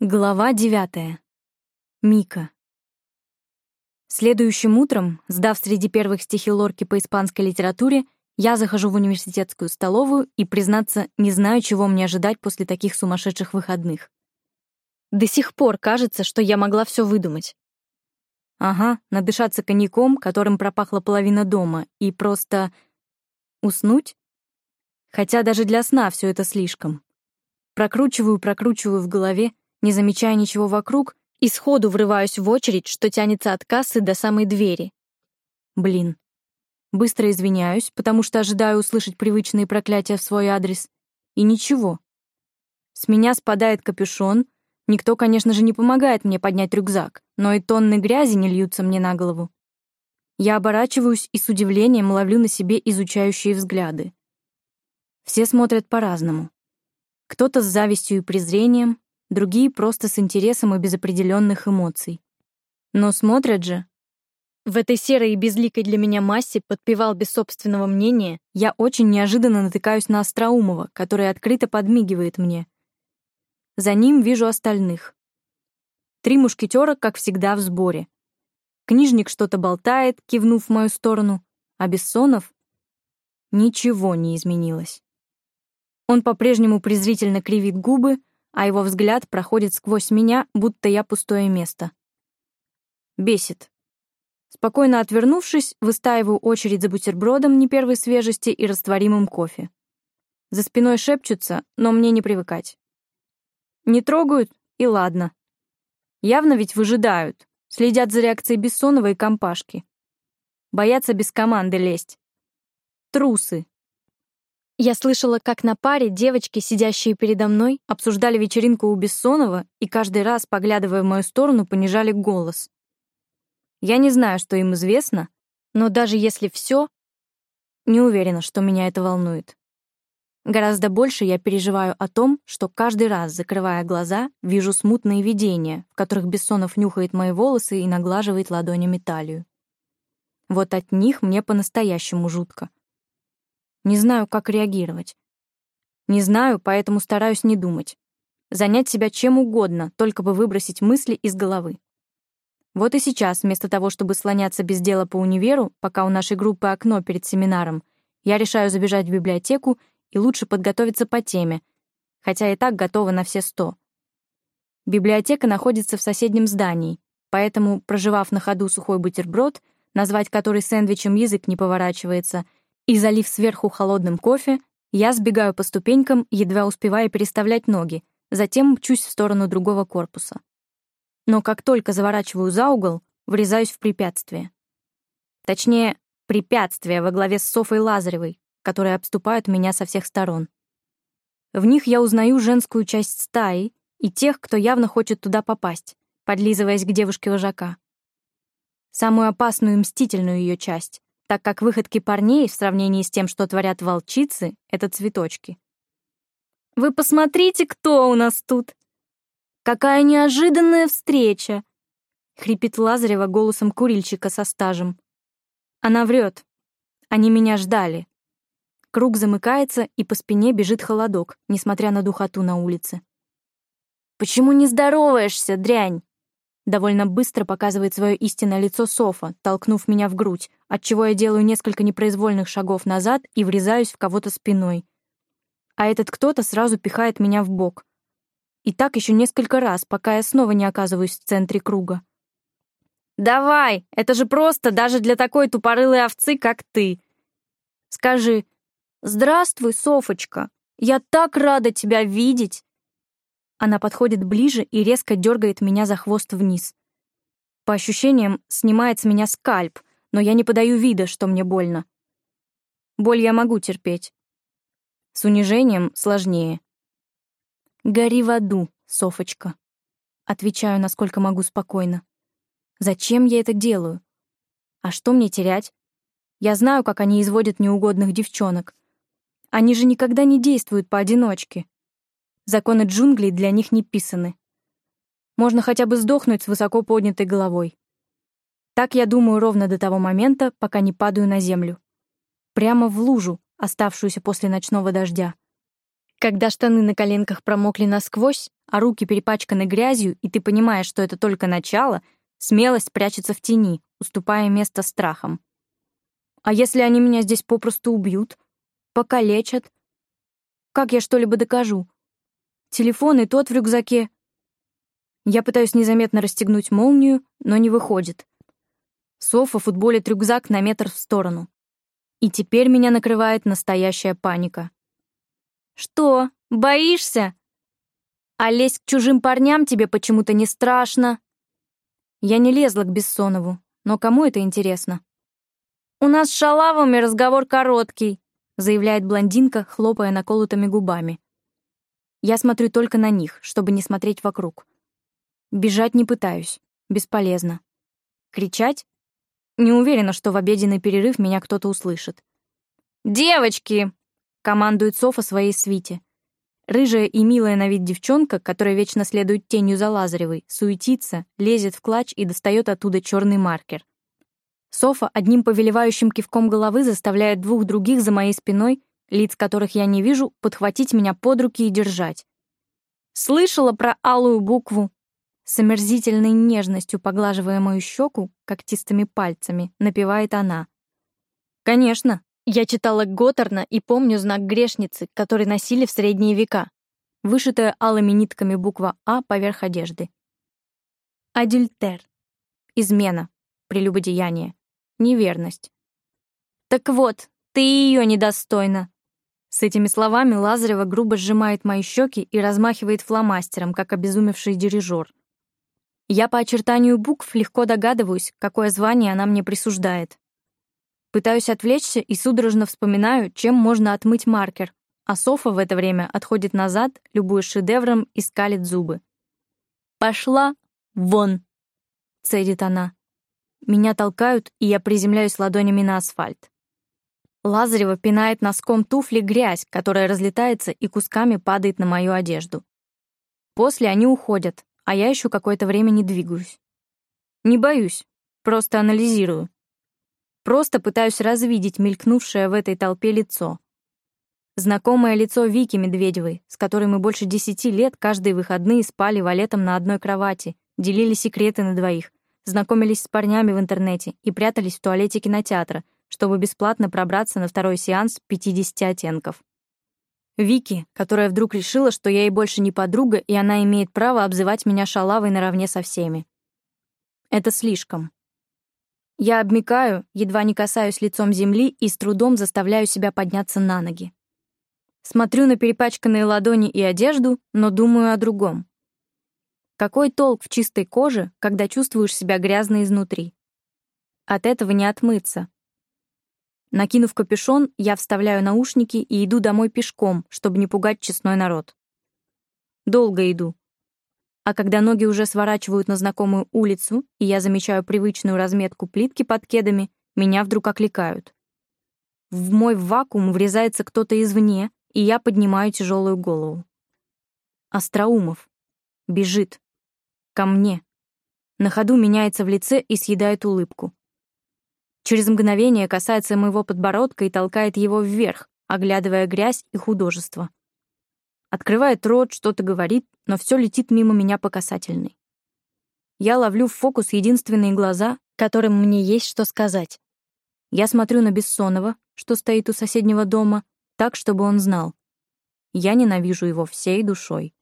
Глава девятая. Мика. Следующим утром, сдав среди первых стихи Лорки по испанской литературе, я захожу в университетскую столовую и, признаться, не знаю, чего мне ожидать после таких сумасшедших выходных. До сих пор кажется, что я могла все выдумать. Ага, надышаться коньяком, которым пропахла половина дома, и просто... уснуть? Хотя даже для сна все это слишком. Прокручиваю, прокручиваю в голове, не замечая ничего вокруг, и сходу врываюсь в очередь, что тянется от кассы до самой двери. Блин. Быстро извиняюсь, потому что ожидаю услышать привычные проклятия в свой адрес. И ничего. С меня спадает капюшон. Никто, конечно же, не помогает мне поднять рюкзак, но и тонны грязи не льются мне на голову. Я оборачиваюсь и с удивлением ловлю на себе изучающие взгляды. Все смотрят по-разному. Кто-то с завистью и презрением, другие просто с интересом и без определенных эмоций. Но смотрят же. В этой серой и безликой для меня массе подпевал без собственного мнения, я очень неожиданно натыкаюсь на Остроумова, который открыто подмигивает мне. За ним вижу остальных. Три мушкетера, как всегда, в сборе. Книжник что-то болтает, кивнув в мою сторону, а Бессонов... Ничего не изменилось. Он по-прежнему презрительно кривит губы, а его взгляд проходит сквозь меня, будто я пустое место. Бесит. Спокойно отвернувшись, выстаиваю очередь за бутербродом не первой свежести и растворимым кофе. За спиной шепчутся, но мне не привыкать. Не трогают, и ладно. Явно ведь выжидают, следят за реакцией Бессонова и компашки. Боятся без команды лезть. Трусы. Я слышала, как на паре девочки, сидящие передо мной, обсуждали вечеринку у Бессонова и каждый раз, поглядывая в мою сторону, понижали голос. Я не знаю, что им известно, но даже если все, не уверена, что меня это волнует. Гораздо больше я переживаю о том, что каждый раз, закрывая глаза, вижу смутные видения, в которых Бессонов нюхает мои волосы и наглаживает ладонями талию. Вот от них мне по-настоящему жутко. Не знаю, как реагировать. Не знаю, поэтому стараюсь не думать. Занять себя чем угодно, только бы выбросить мысли из головы. Вот и сейчас, вместо того, чтобы слоняться без дела по универу, пока у нашей группы окно перед семинаром, я решаю забежать в библиотеку и лучше подготовиться по теме, хотя и так готова на все сто. Библиотека находится в соседнем здании, поэтому, проживав на ходу сухой бутерброд, назвать который сэндвичем язык не поворачивается — и залив сверху холодным кофе, я сбегаю по ступенькам, едва успевая переставлять ноги, затем мчусь в сторону другого корпуса. Но как только заворачиваю за угол, врезаюсь в препятствие. Точнее, препятствия во главе с Софой Лазаревой, которые обступают меня со всех сторон. В них я узнаю женскую часть стаи и тех, кто явно хочет туда попасть, подлизываясь к девушке вожака. Самую опасную и мстительную ее часть, так как выходки парней в сравнении с тем, что творят волчицы, — это цветочки. «Вы посмотрите, кто у нас тут! Какая неожиданная встреча!» — хрипит Лазарева голосом курильщика со стажем. Она врет. Они меня ждали. Круг замыкается, и по спине бежит холодок, несмотря на духоту на улице. «Почему не здороваешься, дрянь?» Довольно быстро показывает свое истинное лицо Софа, толкнув меня в грудь, отчего я делаю несколько непроизвольных шагов назад и врезаюсь в кого-то спиной. А этот кто-то сразу пихает меня в бок. И так еще несколько раз, пока я снова не оказываюсь в центре круга. «Давай! Это же просто даже для такой тупорылой овцы, как ты!» «Скажи, здравствуй, Софочка! Я так рада тебя видеть!» Она подходит ближе и резко дергает меня за хвост вниз. По ощущениям, снимает с меня скальп, но я не подаю вида, что мне больно. Боль я могу терпеть. С унижением сложнее. «Гори в аду, Софочка», — отвечаю, насколько могу спокойно. «Зачем я это делаю? А что мне терять? Я знаю, как они изводят неугодных девчонок. Они же никогда не действуют поодиночке. Законы джунглей для них не писаны. Можно хотя бы сдохнуть с высоко поднятой головой. Так я думаю ровно до того момента, пока не падаю на землю. Прямо в лужу, оставшуюся после ночного дождя. Когда штаны на коленках промокли насквозь, а руки перепачканы грязью, и ты понимаешь, что это только начало, смелость прячется в тени, уступая место страхам. А если они меня здесь попросту убьют? Покалечат? Как я что-либо докажу? Телефон и тот в рюкзаке. Я пытаюсь незаметно расстегнуть молнию, но не выходит. Софа футболит рюкзак на метр в сторону. И теперь меня накрывает настоящая паника. «Что, боишься? А лезть к чужим парням тебе почему-то не страшно?» Я не лезла к Бессонову, но кому это интересно? «У нас с шалавами разговор короткий», заявляет блондинка, хлопая наколотыми губами. Я смотрю только на них, чтобы не смотреть вокруг. Бежать не пытаюсь. Бесполезно. Кричать? Не уверена, что в обеденный перерыв меня кто-то услышит. «Девочки!» — командует Софа своей свите. Рыжая и милая на вид девчонка, которая вечно следует тенью за Лазаревой, суетится, лезет в клатч и достает оттуда черный маркер. Софа одним повелевающим кивком головы заставляет двух других за моей спиной, лиц которых я не вижу, подхватить меня под руки и держать. Слышала про алую букву, с омерзительной нежностью поглаживая мою щеку когтистыми пальцами, напевает она. Конечно, я читала Готтерна и помню знак грешницы, который носили в средние века, вышитая алыми нитками буква «А» поверх одежды. Адюльтер. Измена. Прелюбодеяние. Неверность. Так вот, ты ее недостойна. С этими словами Лазарева грубо сжимает мои щеки и размахивает фломастером, как обезумевший дирижер. Я по очертанию букв легко догадываюсь, какое звание она мне присуждает. Пытаюсь отвлечься и судорожно вспоминаю, чем можно отмыть маркер, а Софа в это время отходит назад, любуясь шедевром и скалит зубы. «Пошла вон!» — цедит она. Меня толкают, и я приземляюсь ладонями на асфальт. Лазарева пинает носком туфли грязь, которая разлетается и кусками падает на мою одежду. После они уходят, а я еще какое-то время не двигаюсь. Не боюсь, просто анализирую. Просто пытаюсь развидеть мелькнувшее в этой толпе лицо. Знакомое лицо Вики Медведевой, с которой мы больше десяти лет каждые выходные спали валетом на одной кровати, делили секреты на двоих, знакомились с парнями в интернете и прятались в туалете кинотеатра, чтобы бесплатно пробраться на второй сеанс 50 оттенков. Вики, которая вдруг решила, что я ей больше не подруга, и она имеет право обзывать меня шалавой наравне со всеми. Это слишком. Я обмикаю, едва не касаюсь лицом земли и с трудом заставляю себя подняться на ноги. Смотрю на перепачканные ладони и одежду, но думаю о другом. Какой толк в чистой коже, когда чувствуешь себя грязно изнутри? От этого не отмыться, Накинув капюшон, я вставляю наушники и иду домой пешком, чтобы не пугать честной народ. Долго иду. А когда ноги уже сворачивают на знакомую улицу, и я замечаю привычную разметку плитки под кедами, меня вдруг окликают. В мой вакуум врезается кто-то извне, и я поднимаю тяжелую голову. Остроумов. Бежит. Ко мне. На ходу меняется в лице и съедает улыбку. Через мгновение касается моего подбородка и толкает его вверх, оглядывая грязь и художество. Открывает рот, что-то говорит, но все летит мимо меня по касательной. Я ловлю в фокус единственные глаза, которым мне есть что сказать. Я смотрю на Бессонова, что стоит у соседнего дома, так, чтобы он знал. Я ненавижу его всей душой.